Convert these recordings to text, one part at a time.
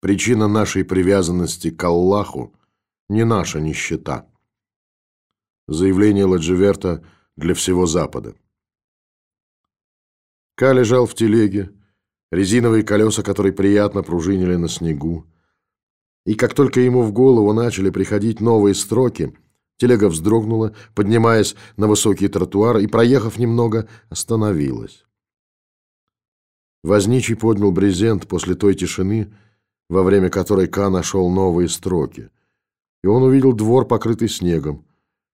Причина нашей привязанности к Аллаху не наша нищета. Заявление Ладживерта для всего Запада. Ка лежал в телеге, резиновые колеса которой приятно пружинили на снегу. И как только ему в голову начали приходить новые строки, телега вздрогнула, поднимаясь на высокий тротуар и, проехав немного, остановилась. Возничий поднял брезент после той тишины, во время которой Ка нашел новые строки. И он увидел двор, покрытый снегом,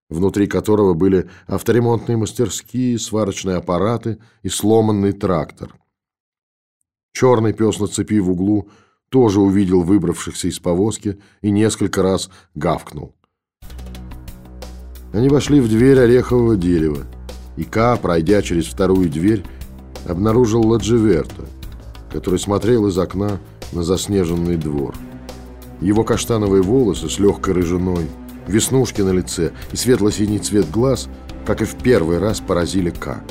внутри которого были авторемонтные мастерские, сварочные аппараты и сломанный трактор. Черный пес на цепи в углу тоже увидел выбравшихся из повозки и несколько раз гавкнул. Они вошли в дверь орехового дерева, и Ка, пройдя через вторую дверь, обнаружил Ладживерта, который смотрел из окна на заснеженный двор. Его каштановые волосы с легкой рыжиной, веснушки на лице и светло-синий цвет глаз, как и в первый раз, поразили К.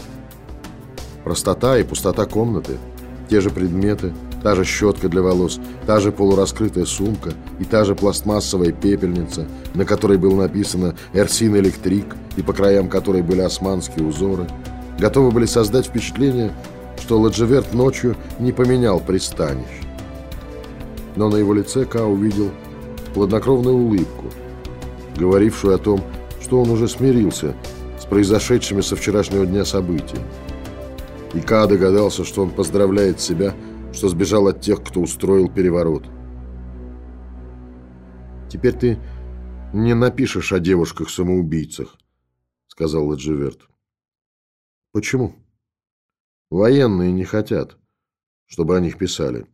Простота и пустота комнаты, те же предметы, та же щетка для волос, та же полураскрытая сумка и та же пластмассовая пепельница, на которой было написано «Эрсин Электрик» и по краям которой были османские узоры, готовы были создать впечатление, что Ладжеверт ночью не поменял пристанище но на его лице Ка увидел хладнокровную улыбку, говорившую о том, что он уже смирился с произошедшими со вчерашнего дня событиями. И Ка догадался, что он поздравляет себя, что сбежал от тех, кто устроил переворот. «Теперь ты не напишешь о девушках-самоубийцах», — сказал Ладживерт. «Почему?» «Военные не хотят, чтобы о них писали».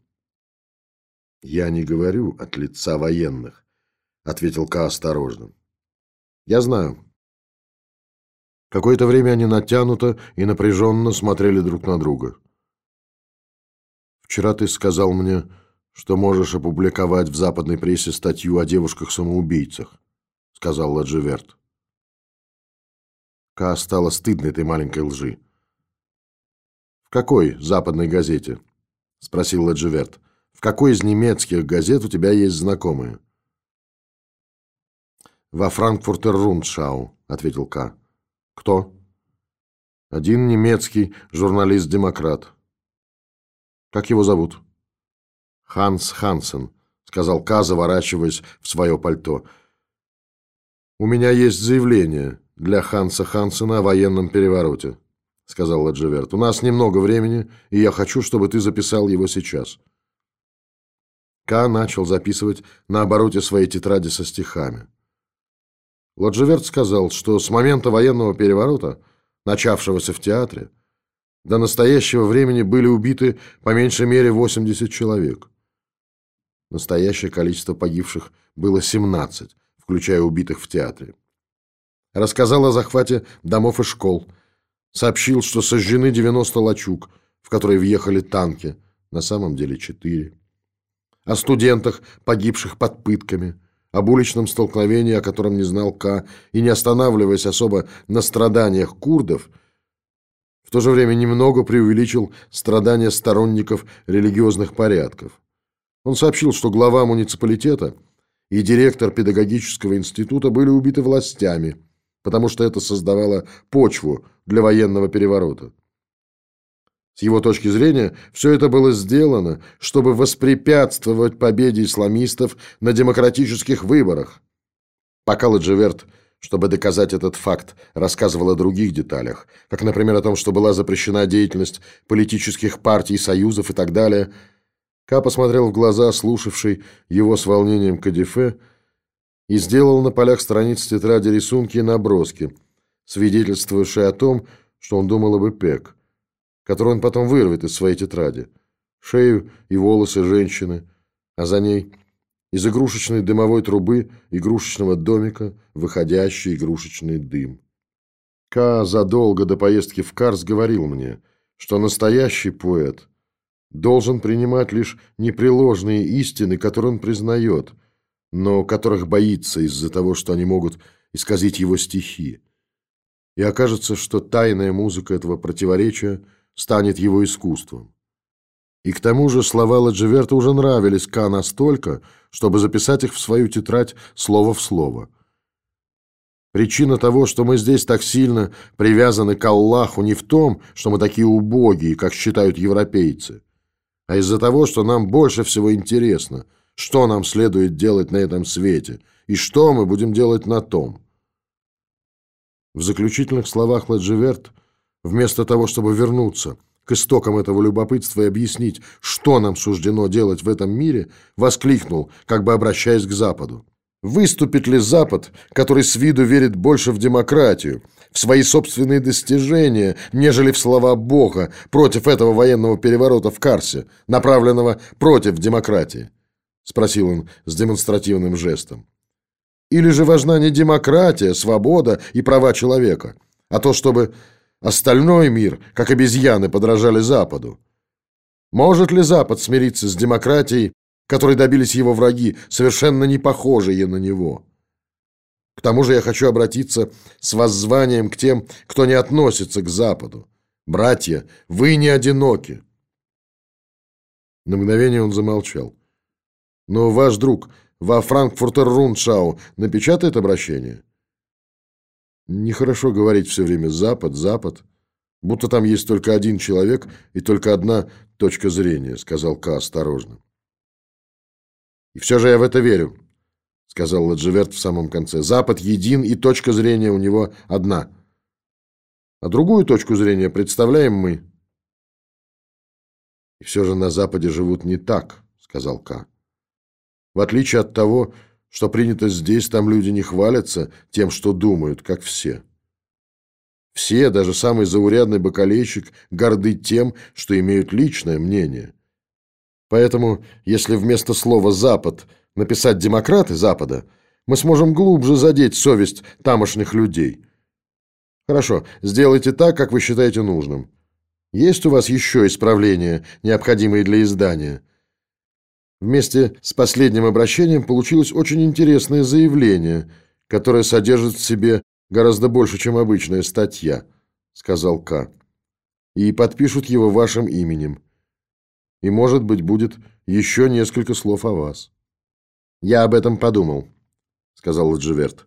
«Я не говорю от лица военных», — ответил Ка осторожно. «Я знаю». Какое-то время они натянуто и напряженно смотрели друг на друга. «Вчера ты сказал мне, что можешь опубликовать в западной прессе статью о девушках-самоубийцах», — сказал Ладживерт. Ка стало стыдно этой маленькой лжи. «В какой западной газете?» — спросил Ладживерт. В какой из немецких газет у тебя есть знакомые? Во Франкфуртер Рундшау, ответил К. Кто? Один немецкий журналист-демократ. Как его зовут? Ханс Хансен, сказал К, заворачиваясь в свое пальто. У меня есть заявление для Ханса Хансена о военном перевороте, сказал Ладжеверт. У нас немного времени, и я хочу, чтобы ты записал его сейчас. Ка начал записывать на обороте своей тетради со стихами. Ладжеверт сказал, что с момента военного переворота, начавшегося в театре, до настоящего времени были убиты по меньшей мере 80 человек. Настоящее количество погибших было 17, включая убитых в театре. Рассказал о захвате домов и школ. Сообщил, что сожжены 90 лачуг, в которые въехали танки, на самом деле 4 о студентах, погибших под пытками, об уличном столкновении, о котором не знал К, и не останавливаясь особо на страданиях курдов, в то же время немного преувеличил страдания сторонников религиозных порядков. Он сообщил, что глава муниципалитета и директор педагогического института были убиты властями, потому что это создавало почву для военного переворота. С его точки зрения, все это было сделано, чтобы воспрепятствовать победе исламистов на демократических выборах. Пока Ладжеверт, чтобы доказать этот факт, рассказывал о других деталях, как, например, о том, что была запрещена деятельность политических партий, союзов и так далее, Ка посмотрел в глаза, слушавший его с волнением Кадифе, и сделал на полях страниц тетради рисунки и наброски, свидетельствующие о том, что он думал об Эпек – которую он потом вырвет из своей тетради. Шею и волосы женщины, а за ней из игрушечной дымовой трубы игрушечного домика выходящий игрушечный дым. Ка задолго до поездки в Карс говорил мне, что настоящий поэт должен принимать лишь непреложные истины, которые он признает, но которых боится из-за того, что они могут исказить его стихи. И окажется, что тайная музыка этого противоречия – станет его искусством. И к тому же слова Ладживерта уже нравились Ка настолько, чтобы записать их в свою тетрадь слово в слово. Причина того, что мы здесь так сильно привязаны к Аллаху, не в том, что мы такие убогие, как считают европейцы, а из-за того, что нам больше всего интересно, что нам следует делать на этом свете и что мы будем делать на том. В заключительных словах Ладживерт, вместо того, чтобы вернуться к истокам этого любопытства и объяснить, что нам суждено делать в этом мире, воскликнул, как бы обращаясь к Западу. Выступит ли Запад, который с виду верит больше в демократию, в свои собственные достижения, нежели в слова Бога против этого военного переворота в Карсе, направленного против демократии? Спросил он с демонстративным жестом. Или же важна не демократия, свобода и права человека, а то, чтобы остальной мир, как обезьяны, подражали Западу? Может ли Запад смириться с демократией которой добились его враги, совершенно не похожие на него. К тому же я хочу обратиться с воззванием к тем, кто не относится к Западу. Братья, вы не одиноки. На мгновение он замолчал. Но ваш друг во Франкфуртер Рундшау напечатает обращение? Нехорошо говорить все время «Запад», «Запад». Будто там есть только один человек и только одна точка зрения, сказал Ка осторожно. И все же я в это верю, сказал Ладживерт в самом конце. Запад един, и точка зрения у него одна. А другую точку зрения представляем мы. И все же на Западе живут не так, сказал К. В отличие от того, что принято здесь, там люди не хвалятся тем, что думают, как все. Все, даже самый заурядный бакалейщик, горды тем, что имеют личное мнение – Поэтому, если вместо слова «Запад» написать «демократы Запада», мы сможем глубже задеть совесть тамошних людей. Хорошо, сделайте так, как вы считаете нужным. Есть у вас еще исправления, необходимые для издания? Вместе с последним обращением получилось очень интересное заявление, которое содержит в себе гораздо больше, чем обычная статья, сказал К. И подпишут его вашим именем и, может быть, будет еще несколько слов о вас. Я об этом подумал, сказал Ладживерт.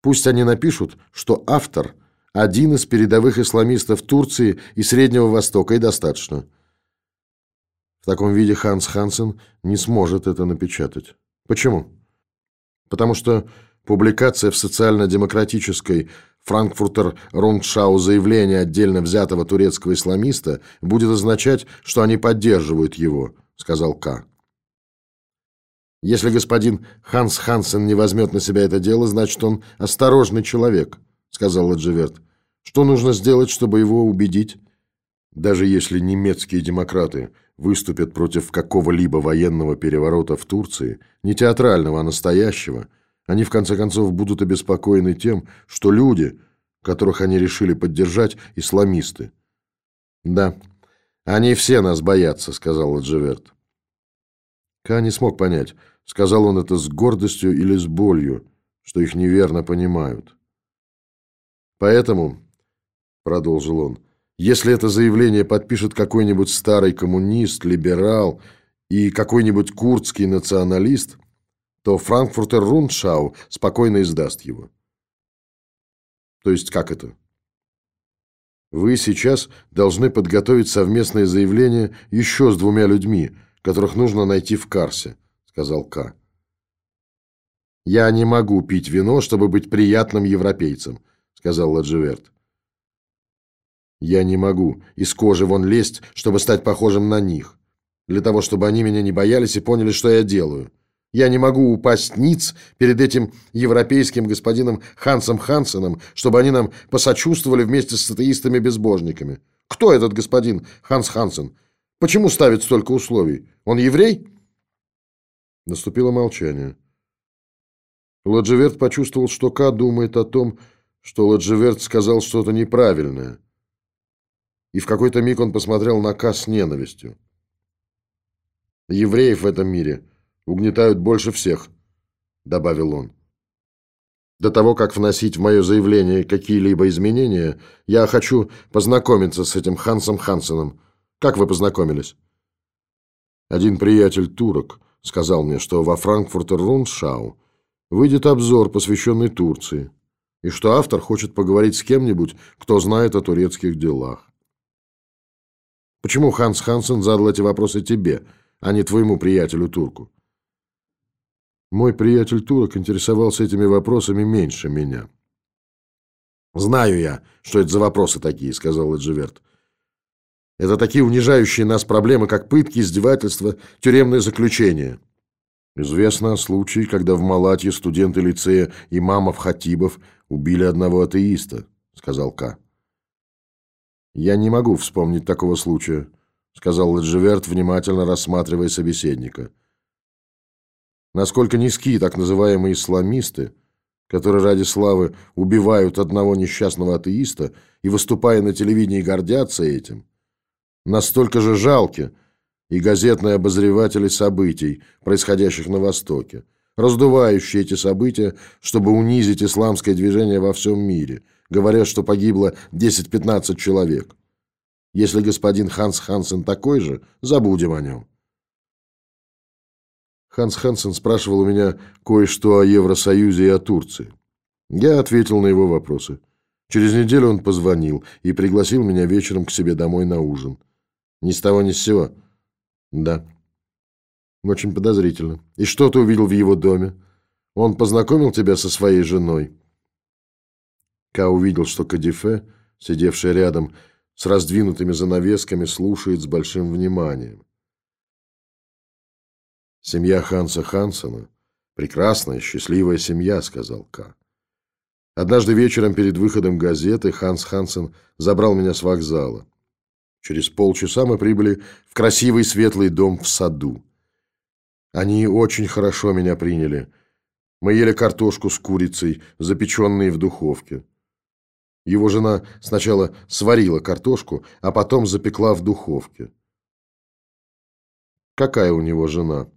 Пусть они напишут, что автор – один из передовых исламистов Турции и Среднего Востока, и достаточно. В таком виде Ханс Хансен не сможет это напечатать. Почему? Потому что публикация в социально-демократической Франкфуртер Рундшау заявление отдельно взятого турецкого исламиста будет означать, что они поддерживают его, сказал К. Если господин Ханс Хансен не возьмет на себя это дело, значит, он осторожный человек, сказал Ладживерт. Что нужно сделать, чтобы его убедить? Даже если немецкие демократы выступят против какого-либо военного переворота в Турции, не театрального, а настоящего – они, в конце концов, будут обеспокоены тем, что люди, которых они решили поддержать, исламисты. «Да, они все нас боятся», — сказал Ладживерт. Ка не смог понять, сказал он это с гордостью или с болью, что их неверно понимают. «Поэтому», — продолжил он, — «если это заявление подпишет какой-нибудь старый коммунист, либерал и какой-нибудь курдский националист, то Франкфуртер Рундшау спокойно издаст его. То есть как это? Вы сейчас должны подготовить совместное заявление еще с двумя людьми, которых нужно найти в Карсе, сказал К. Я не могу пить вино, чтобы быть приятным европейцем, сказал Ладживерт. Я не могу из кожи вон лезть, чтобы стать похожим на них, для того, чтобы они меня не боялись и поняли, что я делаю. Я не могу упасть ниц перед этим европейским господином Хансом Хансеном, чтобы они нам посочувствовали вместе с атеистами-безбожниками. Кто этот господин Ханс Хансен? Почему ставит столько условий? Он еврей? Наступило молчание. Ладжеверт почувствовал, что Ка думает о том, что Ладжеверт сказал что-то неправильное. И в какой-то миг он посмотрел на Ка с ненавистью. Евреев в этом мире – угнетают больше всех», — добавил он. До того, как вносить в мое заявление какие-либо изменения, я хочу познакомиться с этим Хансом Хансеном. Как вы познакомились? Один приятель турок сказал мне, что во Франкфуртер Рundschau выйдет обзор, посвященный Турции, и что автор хочет поговорить с кем-нибудь, кто знает о турецких делах. Почему Ханс Хансен задал эти вопросы тебе, а не твоему приятелю-турку? Мой приятель-турок интересовался этими вопросами меньше меня. «Знаю я, что это за вопросы такие», — сказал Эдживерт. «Это такие унижающие нас проблемы, как пытки, издевательства, тюремное заключение». Известно о случае, когда в Малатье студенты лицея имамов Хатибов убили одного атеиста, сказал К. Я не могу вспомнить такого случая, сказал Ладжеверт, внимательно рассматривая собеседника. Насколько низки так называемые исламисты, которые ради славы убивают одного несчастного атеиста и, выступая на телевидении, гордятся этим, настолько же жалки и газетные обозреватели событий, происходящих на Востоке, раздувающие эти события, чтобы унизить исламское движение во всем мире, говоря, что погибло 10-15 человек. Если господин Ханс Хансен такой же, забудем о нем. Ханс Хансен спрашивал у меня кое-что о Евросоюзе и о Турции. Я ответил на его вопросы. Через неделю он позвонил и пригласил меня вечером к себе домой на ужин. Ни с того ни с сего. Да. Очень подозрительно. И что ты увидел в его доме? Он познакомил тебя со своей женой? Ка увидел, что Кадифе, сидевшая рядом с раздвинутыми занавесками, слушает с большим вниманием. Семья Ханса Хансена – прекрасная, счастливая семья, сказал К. Однажды вечером перед выходом газеты Ханс Хансен забрал меня с вокзала. Через полчаса мы прибыли в красивый светлый дом в саду. Они очень хорошо меня приняли. Мы ели картошку с курицей, запеченные в духовке. Его жена сначала сварила картошку, а потом запекла в духовке. Какая у него жена?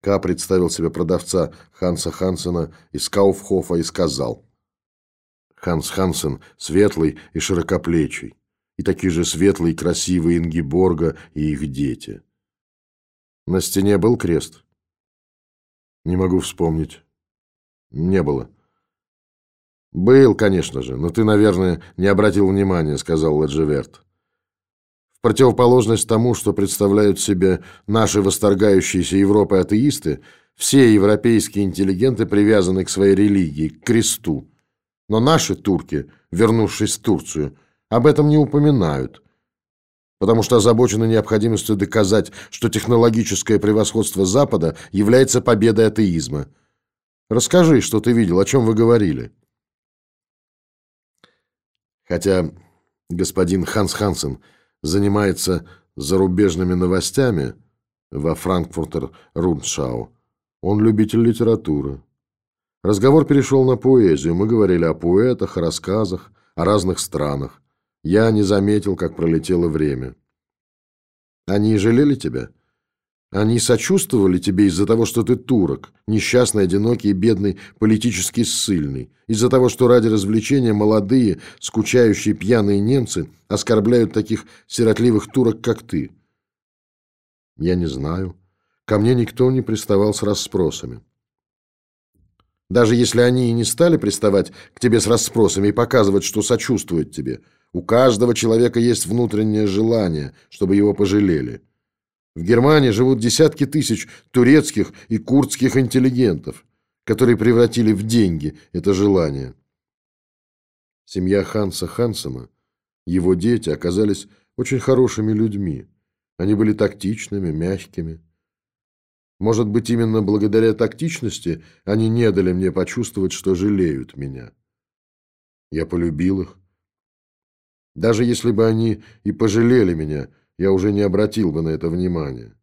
Ка представил себе продавца Ханса Хансена из Кауфхофа и сказал. Ханс Хансен светлый и широкоплечий, и такие же светлые и красивые Ингиборга и их дети. На стене был крест? Не могу вспомнить. Не было. Был, конечно же, но ты, наверное, не обратил внимания, сказал Ладжеверт противоположность тому, что представляют себе наши восторгающиеся Европой атеисты, все европейские интеллигенты привязаны к своей религии, к кресту. Но наши турки, вернувшись в Турцию, об этом не упоминают, потому что озабочены необходимостью доказать, что технологическое превосходство Запада является победой атеизма. Расскажи, что ты видел, о чем вы говорили. Хотя господин Ханс Хансен – занимается зарубежными новостями во Франкфуртер Рundschau. Он любитель литературы. Разговор перешел на поэзию. Мы говорили о поэтах, о рассказах, о разных странах. Я не заметил, как пролетело время. Они жалели тебя? Они сочувствовали тебе из-за того, что ты турок, несчастный, одинокий бедный, политически ссыльный, из-за того, что ради развлечения молодые, скучающие пьяные немцы оскорбляют таких сиротливых турок, как ты. Я не знаю. Ко мне никто не приставал с расспросами. Даже если они и не стали приставать к тебе с расспросами и показывать, что сочувствуют тебе, у каждого человека есть внутреннее желание, чтобы его пожалели. В Германии живут десятки тысяч турецких и курдских интеллигентов, которые превратили в деньги это желание. Семья Ханса Хансена, его дети оказались очень хорошими людьми. Они были тактичными, мягкими. Может быть, именно благодаря тактичности они не дали мне почувствовать, что жалеют меня. Я полюбил их. Даже если бы они и пожалели меня – я уже не обратил бы на это внимания.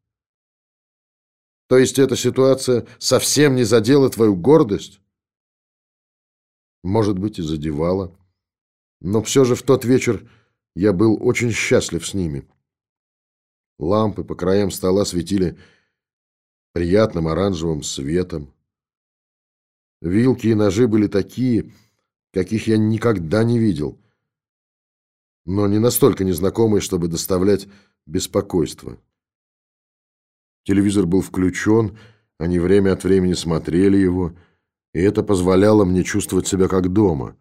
То есть эта ситуация совсем не задела твою гордость? Может быть, и задевала. Но все же в тот вечер я был очень счастлив с ними. Лампы по краям стола светили приятным оранжевым светом. Вилки и ножи были такие, каких я никогда не видел но не настолько незнакомые, чтобы доставлять беспокойство. Телевизор был включен, они время от времени смотрели его, и это позволяло мне чувствовать себя как дома.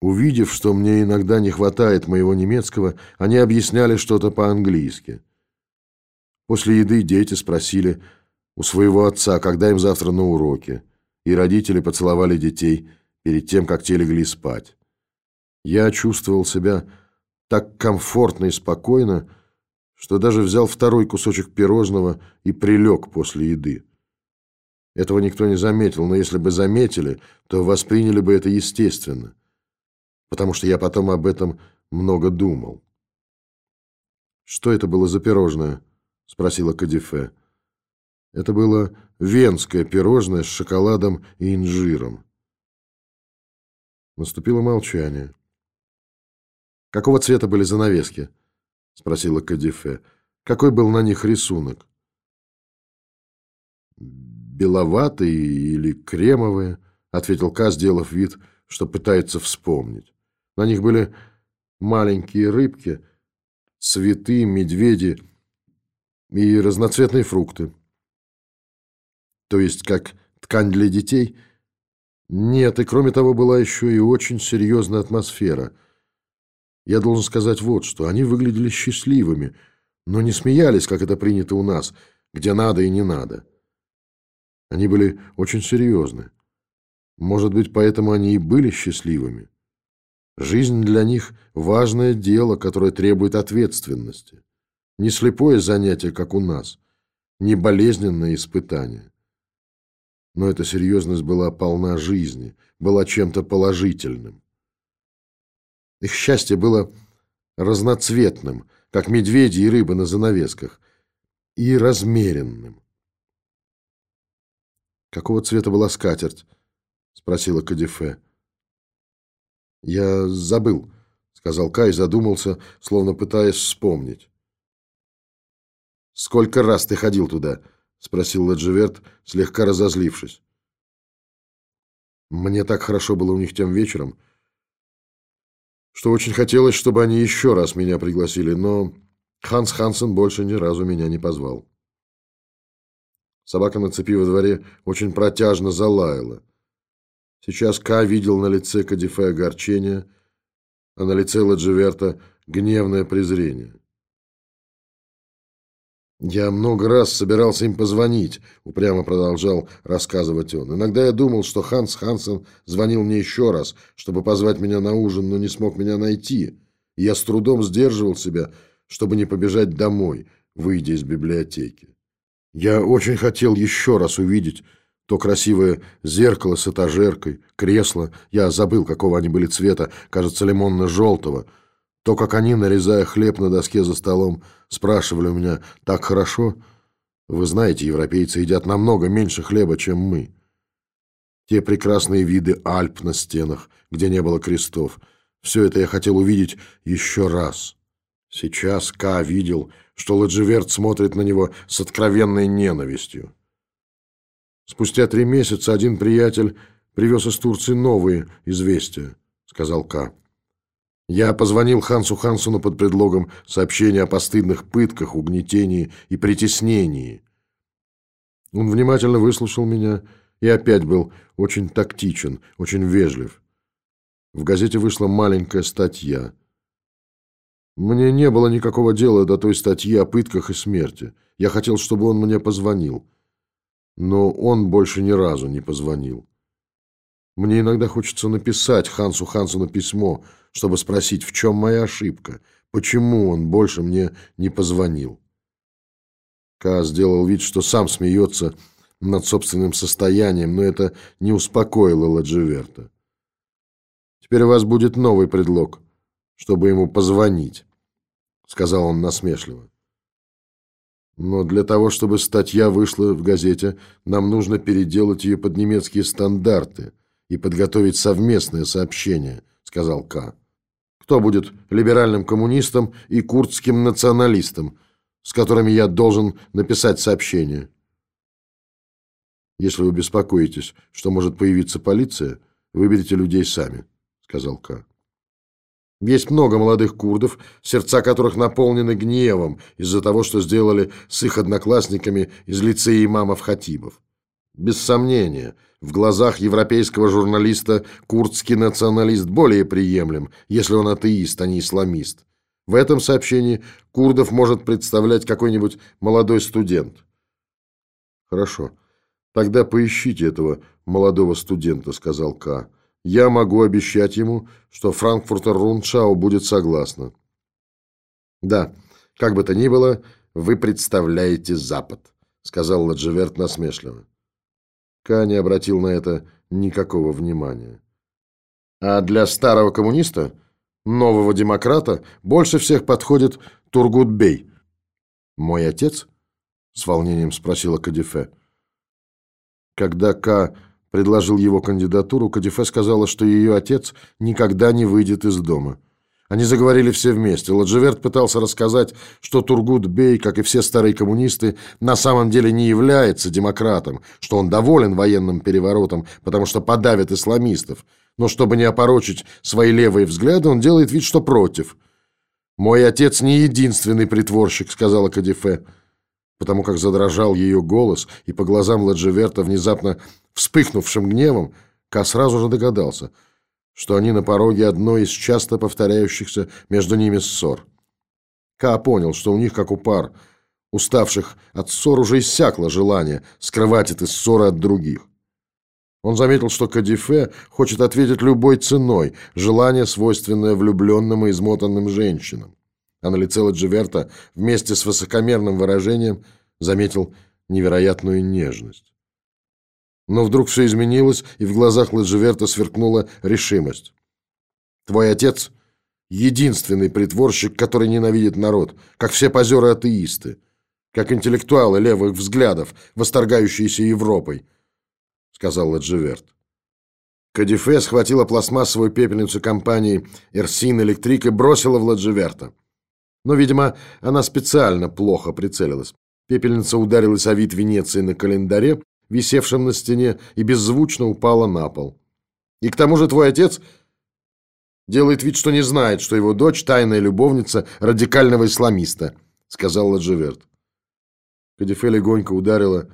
Увидев, что мне иногда не хватает моего немецкого, они объясняли что-то по-английски. После еды дети спросили у своего отца, когда им завтра на уроке, и родители поцеловали детей перед тем, как те легли спать. Я чувствовал себя так комфортно и спокойно, что даже взял второй кусочек пирожного и прилег после еды. Этого никто не заметил, но если бы заметили, то восприняли бы это естественно, потому что я потом об этом много думал. «Что это было за пирожное?» — спросила Кадифе. Это было венское пирожное с шоколадом и инжиром. Наступило молчание. «Какого цвета были занавески?» — спросила Кадифе. «Какой был на них рисунок?» «Беловатые или кремовые?» — ответил Ка, сделав вид, что пытается вспомнить. На них были маленькие рыбки, цветы, медведи и разноцветные фрукты. То есть как ткань для детей? Нет, и кроме того была еще и очень серьезная атмосфера — я должен сказать вот что. Они выглядели счастливыми, но не смеялись, как это принято у нас, где надо и не надо. Они были очень серьезны. Может быть, поэтому они и были счастливыми. Жизнь для них – важное дело, которое требует ответственности. Не слепое занятие, как у нас, не болезненное испытание. Но эта серьезность была полна жизни, была чем-то положительным. Их счастье было разноцветным, как медведи и рыбы на занавесках, и размеренным. «Какого цвета была скатерть?» — спросила Кадифе. «Я забыл», — сказал Кай, задумался, словно пытаясь вспомнить. «Сколько раз ты ходил туда?» — спросил Ладживерт, слегка разозлившись. «Мне так хорошо было у них тем вечером», — что очень хотелось, чтобы они еще раз меня пригласили, но Ханс Хансен больше ни разу меня не позвал. Собака на цепи во дворе очень протяжно залаяла. Сейчас Ка видел на лице Кадифе огорчение, а на лице Ладживерта гневное презрение. «Я много раз собирался им позвонить», — упрямо продолжал рассказывать он. «Иногда я думал, что Ханс Хансен звонил мне еще раз, чтобы позвать меня на ужин, но не смог меня найти. Я с трудом сдерживал себя, чтобы не побежать домой, выйдя из библиотеки. Я очень хотел еще раз увидеть то красивое зеркало с этажеркой, кресло, я забыл, какого они были цвета, кажется, лимонно-желтого — то, как они, нарезая хлеб на доске за столом, спрашивали у меня «так хорошо?» Вы знаете, европейцы едят намного меньше хлеба, чем мы. Те прекрасные виды Альп на стенах, где не было крестов. Все это я хотел увидеть еще раз. Сейчас Ка видел, что Ладживерт смотрит на него с откровенной ненавистью. Спустя три месяца один приятель привез из Турции новые известия, сказал Ка. Я позвонил Хансу Хансону под предлогом сообщения о постыдных пытках, угнетении и притеснении. Он внимательно выслушал меня и опять был очень тактичен, очень вежлив. В газете вышла маленькая статья. Мне не было никакого дела до той статьи о пытках и смерти. Я хотел, чтобы он мне позвонил. Но он больше ни разу не позвонил. Мне иногда хочется написать Хансу Хансону письмо, чтобы спросить, в чем моя ошибка, почему он больше мне не позвонил. Ка сделал вид, что сам смеется над собственным состоянием, но это не успокоило Ладживерта. «Теперь у вас будет новый предлог, чтобы ему позвонить», — сказал он насмешливо. «Но для того, чтобы статья вышла в газете, нам нужно переделать ее под немецкие стандарты», и подготовить совместное сообщение», — сказал К. «Кто будет либеральным коммунистом и курдским националистом, с которыми я должен написать сообщение?» «Если вы беспокоитесь, что может появиться полиция, выберите людей сами», — сказал К. Есть много молодых курдов, сердца которых наполнены гневом из-за того, что сделали с их одноклассниками из лицея имамов Хатибов. Без сомнения, в глазах европейского журналиста курдский националист более приемлем, если он атеист, а не исламист. В этом сообщении курдов может представлять какой-нибудь молодой студент. Хорошо. Тогда поищите этого молодого студента, сказал К. Я могу обещать ему, что Франкфуртер Руншау будет согласна. Да, как бы то ни было, вы представляете Запад, сказал Ладжеверт насмешливо. Ка не обратил на это никакого внимания. А для старого коммуниста, нового демократа, больше всех подходит Тургут-бей. Мой отец? С волнением спросила Кадифе. Когда Ка предложил его кандидатуру, Кадифе сказала, что ее отец никогда не выйдет из дома. Они заговорили все вместе. Ладжеверт пытался рассказать, что Тургут-бей, как и все старые коммунисты, на самом деле не является демократом, что он доволен военным переворотом, потому что подавит исламистов. Но чтобы не опорочить свои левые взгляды, он делает вид, что против. «Мой отец не единственный притворщик», — сказала Кадифе потому как задрожал ее голос, и по глазам Ладжеверта, внезапно вспыхнувшим гневом, Ка сразу же догадался, что они на пороге одной из часто повторяющихся между ними ссор. Ка понял, что у них, как у пар, уставших от ссор, уже иссякло желание скрывать эти ссоры от других. Он заметил, что Кадифе хочет ответить любой ценой, желание, свойственное влюбленным и измотанным женщинам а на лице Ладживерта вместе с высокомерным выражением заметил невероятную нежность. Но вдруг все изменилось, и в глазах Ладживерта сверкнула решимость. «Твой отец — единственный притворщик, который ненавидит народ, как все позеры-атеисты, как интеллектуалы левых взглядов, восторгающиеся Европой», — сказал Ладживерт. Кадифе схватила пластмассовую пепельницу компании «Эрсин Электрик» и бросила в Ладживерта. Но, видимо, она специально плохо прицелилась. Пепельница ударилась о вид Венеции на календаре, висевшем на стене, и беззвучно упала на пол. И к тому же твой отец делает вид, что не знает, что его дочь – тайная любовница радикального исламиста, сказал Ладживерт. Кадифе легонько ударила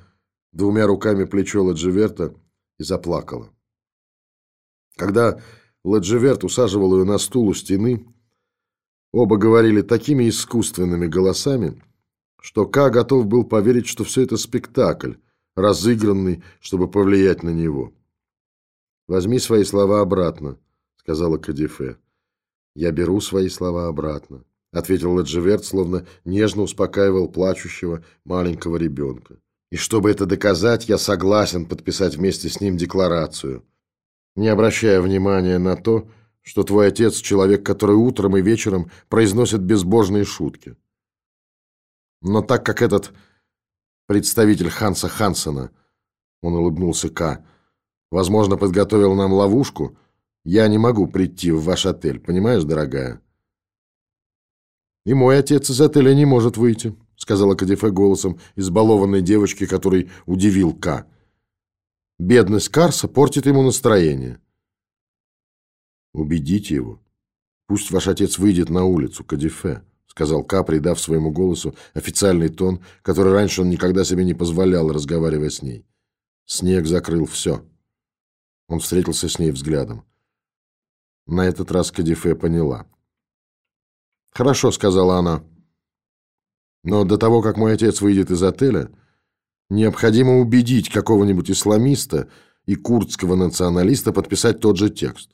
двумя руками плечо Ладживерта и заплакала. Когда Ладживерт усаживал ее на стул у стены, Оба говорили такими искусственными голосами, что Ка готов был поверить, что все это спектакль, разыгранный, чтобы повлиять на него. «Возьми свои слова обратно», — сказала Кадифе. «Я беру свои слова обратно», — ответил Ладживерт, словно нежно успокаивал плачущего маленького ребенка. «И чтобы это доказать, я согласен подписать вместе с ним декларацию, не обращая внимания на то, что твой отец – человек, который утром и вечером произносит безбожные шутки. Но так как этот представитель Ханса Хансена, он улыбнулся К, возможно, подготовил нам ловушку, я не могу прийти в ваш отель, понимаешь, дорогая? И мой отец из отеля не может выйти, сказала Кадифе голосом избалованной девочки, который удивил К. Бедность Карса портит ему настроение. Убедите его. Пусть ваш отец выйдет на улицу, Кадифе, сказал Ка, придав своему голосу официальный тон, который раньше он никогда себе не позволял, разговаривая с ней. Снег закрыл все. Он встретился с ней взглядом. На этот раз Кадифе поняла. «Хорошо», — сказала она. «Но до того, как мой отец выйдет из отеля, необходимо убедить какого-нибудь исламиста и курдского националиста подписать тот же текст.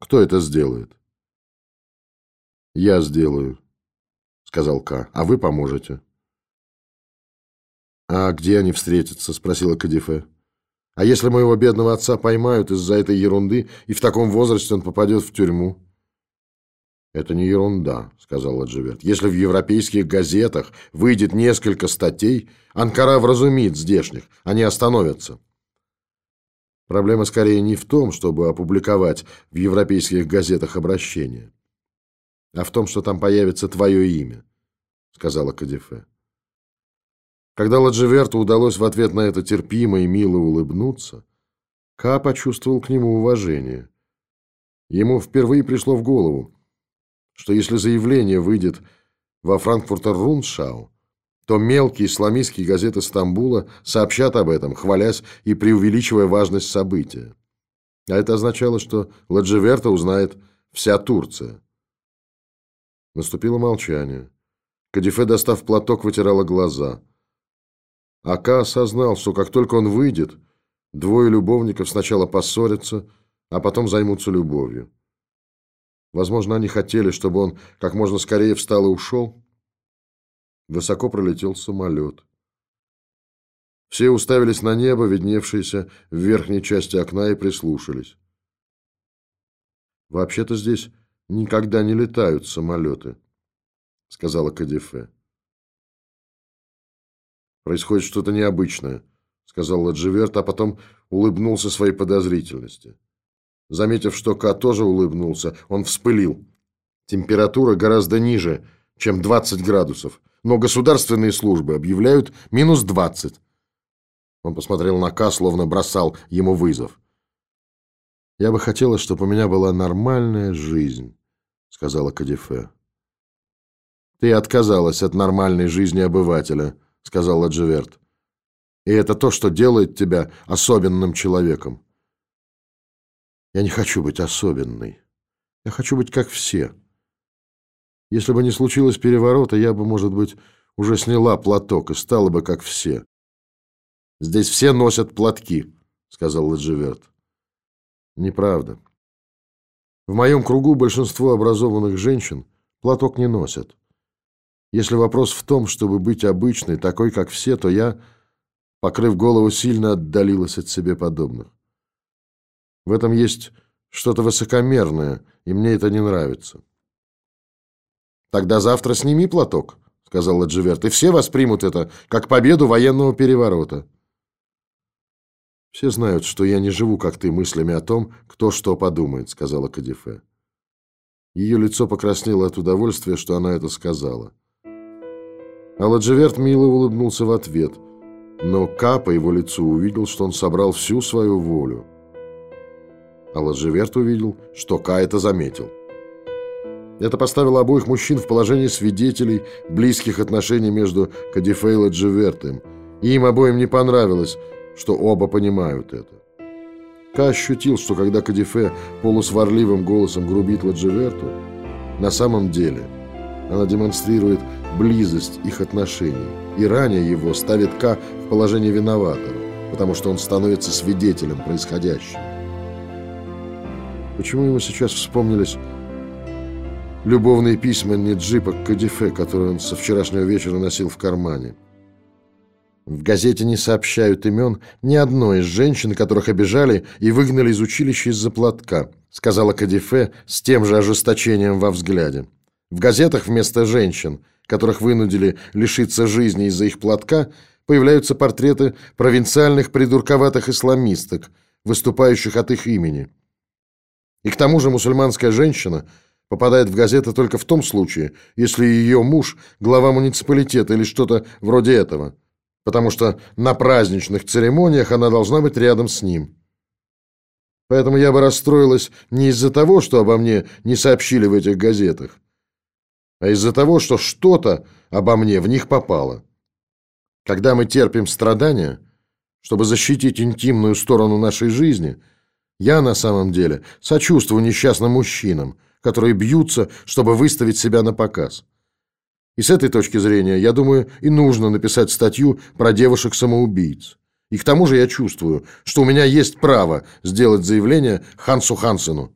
Кто это сделает? Я сделаю, сказал К. А вы поможете. А где они встретятся? спросила Кадифе. А если моего бедного отца поймают из-за этой ерунды, и в таком возрасте он попадет в тюрьму? Это не ерунда, сказал Ладживерт. Если в европейских газетах выйдет несколько статей, Анкара вразумит здешних, они остановятся. Проблема скорее не в том, чтобы опубликовать в европейских газетах обращение, а в том, что там появится твое имя, сказала Кадифе. Когда Ладживерту удалось в ответ на это терпимо и мило улыбнуться, Ка почувствовал к нему уважение. Ему впервые пришло в голову, что если заявление выйдет во Франкфуртер Руншау, то мелкие исламистские газеты Стамбула сообщат об этом, хвалясь и преувеличивая важность события. А это означало, что Ладжеверта узнает вся Турция. Наступило молчание. Кадифе, достав платок, вытирала глаза. Ака осознал, что как только он выйдет, двое любовников сначала поссорятся, а потом займутся любовью. Возможно, они хотели, чтобы он как можно скорее встал и ушел. Высоко пролетел самолет. Все уставились на небо, видневшееся в верхней части окна, и прислушались. «Вообще-то здесь никогда не летают самолеты», — сказала Кадифе. «Происходит что-то необычное», — сказал Ладживерт, а потом улыбнулся своей подозрительности. Заметив, что Ка тоже улыбнулся, он вспылил. Температура гораздо ниже, чем 20 градусов, но государственные службы объявляют минус 20. Он посмотрел на Ка, словно бросал ему вызов. «Я бы хотела, чтобы у меня была нормальная жизнь», — сказала Кадифе. «Ты отказалась от нормальной жизни обывателя», — сказал Ладживерт. «И это то, что делает тебя особенным человеком». «Я не хочу быть особенной. Я хочу быть как все. Если бы не случилось переворота, я бы, может быть, уже сняла платок и стала бы как все. Здесь все носят платки», — сказал Ладживерт. Неправда. В моем кругу большинство образованных женщин платок не носят. Если вопрос в том, чтобы быть обычной, такой, как все, то я, покрыв голову, сильно отдалилась от себе подобных. В этом есть что-то высокомерное, и мне это не нравится. «Тогда завтра сними платок», — сказал Ладживерт, «и все воспримут это как победу военного переворота». «Все знают, что я не живу, как ты, мыслями о том, кто что подумает», — сказала Кадифе. Ее лицо покраснело от удовольствия, что она это сказала. А Ладживерт мило улыбнулся в ответ, но Ка по его лицу увидел, что он собрал всю свою волю. А Ладживерт увидел, что Ка это заметил. Это поставило обоих мужчин в положение свидетелей близких отношений между Кадифе и Ладживертом, и им обоим не понравилось, что оба понимают это. Ка ощутил, что когда Кадифе полусварливым голосом грубит Ладживерту, на самом деле она демонстрирует близость их отношений, и ранее его ставит Ка в положение виноватого, потому что он становится свидетелем происходящего. Почему ему сейчас вспомнились любовные письма Ниджипа к Кадифе, которые он со вчерашнего вечера носил в кармане? В газете не сообщают имен ни одной из женщин, которых обижали и выгнали из училища из-за платка, сказала Кадифе с тем же ожесточением во взгляде. В газетах вместо женщин, которых вынудили лишиться жизни из-за их платка, появляются портреты провинциальных придурковатых исламисток, выступающих от их имени. И к тому же мусульманская женщина попадает в газеты только в том случае, если ее муж – глава муниципалитета или что-то вроде этого – потому что на праздничных церемониях она должна быть рядом с ним. Поэтому я бы расстроилась не из-за того, что обо мне не сообщили в этих газетах, а из-за того, что что-то обо мне в них попало. Когда мы терпим страдания, чтобы защитить интимную сторону нашей жизни, я на самом деле сочувствую несчастным мужчинам, которые бьются, чтобы выставить себя на показ. И с этой точки зрения, я думаю, и нужно написать статью про девушек-самоубийц. И к тому же я чувствую, что у меня есть право сделать заявление Хансу Хансену.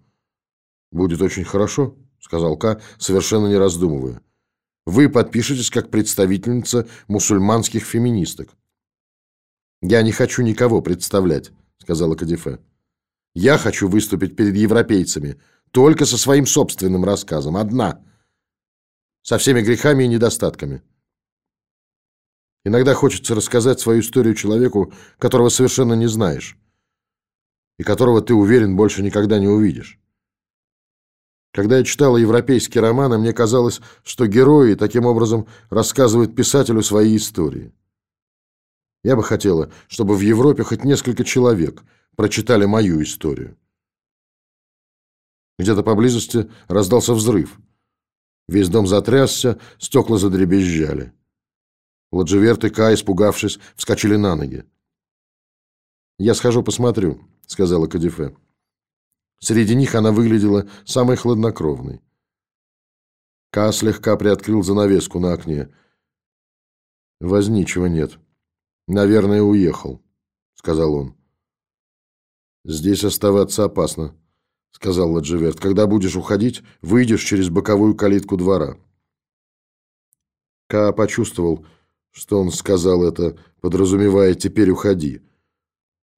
«Будет очень хорошо», — сказал Ка, совершенно не раздумывая. «Вы подпишетесь как представительница мусульманских феминисток». «Я не хочу никого представлять», — сказала Кадифе. «Я хочу выступить перед европейцами только со своим собственным рассказом, одна» со всеми грехами и недостатками. Иногда хочется рассказать свою историю человеку, которого совершенно не знаешь, и которого ты уверен больше никогда не увидишь. Когда я читала европейские романы, мне казалось, что герои таким образом рассказывают писателю свои истории. Я бы хотела, чтобы в Европе хоть несколько человек прочитали мою историю. Где-то поблизости раздался взрыв – Весь дом затрясся, стекла задребезжали. Ладживерт и Ка, испугавшись, вскочили на ноги. «Я схожу посмотрю», — сказала Кадифе. Среди них она выглядела самой хладнокровной. Ка слегка приоткрыл занавеску на окне. «Возничего нет. Наверное, уехал», — сказал он. «Здесь оставаться опасно», — сказал Ладживерт. «Когда будешь уходить, выйдешь через боковую калитку двора». Ка почувствовал, что он сказал это, подразумевая «теперь уходи».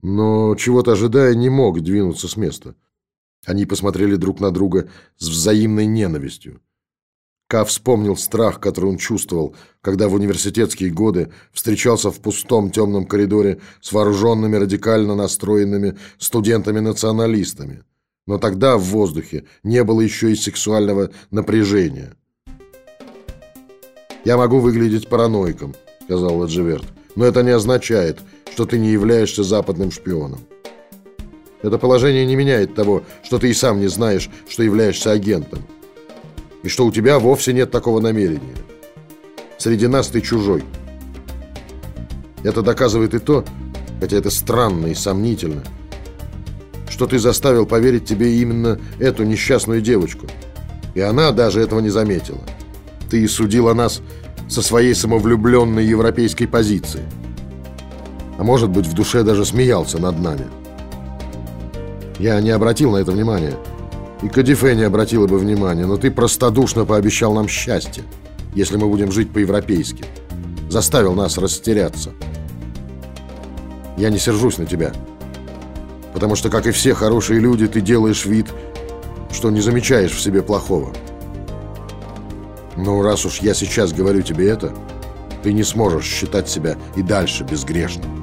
Но, чего-то ожидая, не мог двинуться с места. Они посмотрели друг на друга с взаимной ненавистью. Ка вспомнил страх, который он чувствовал, когда в университетские годы встречался в пустом темном коридоре с вооруженными радикально настроенными студентами-националистами. Но тогда в воздухе не было еще и сексуального напряжения. «Я могу выглядеть параноиком», — сказал Ладживерт, «но это не означает, что ты не являешься западным шпионом. Это положение не меняет того, что ты и сам не знаешь, что являешься агентом и что у тебя вовсе нет такого намерения. Среди нас ты чужой. Это доказывает и то, хотя это странно и сомнительно, что ты заставил поверить тебе именно эту несчастную девочку. И она даже этого не заметила. Ты судила нас со своей самовлюбленной европейской позиции. А может быть, в душе даже смеялся над нами. Я не обратил на это внимания. И Кадифе не обратила бы внимания, но ты простодушно пообещал нам счастье, если мы будем жить по-европейски. Заставил нас растеряться. Я не сержусь на тебя, потому что, как и все хорошие люди, ты делаешь вид, что не замечаешь в себе плохого. Но раз уж я сейчас говорю тебе это, ты не сможешь считать себя и дальше безгрешным.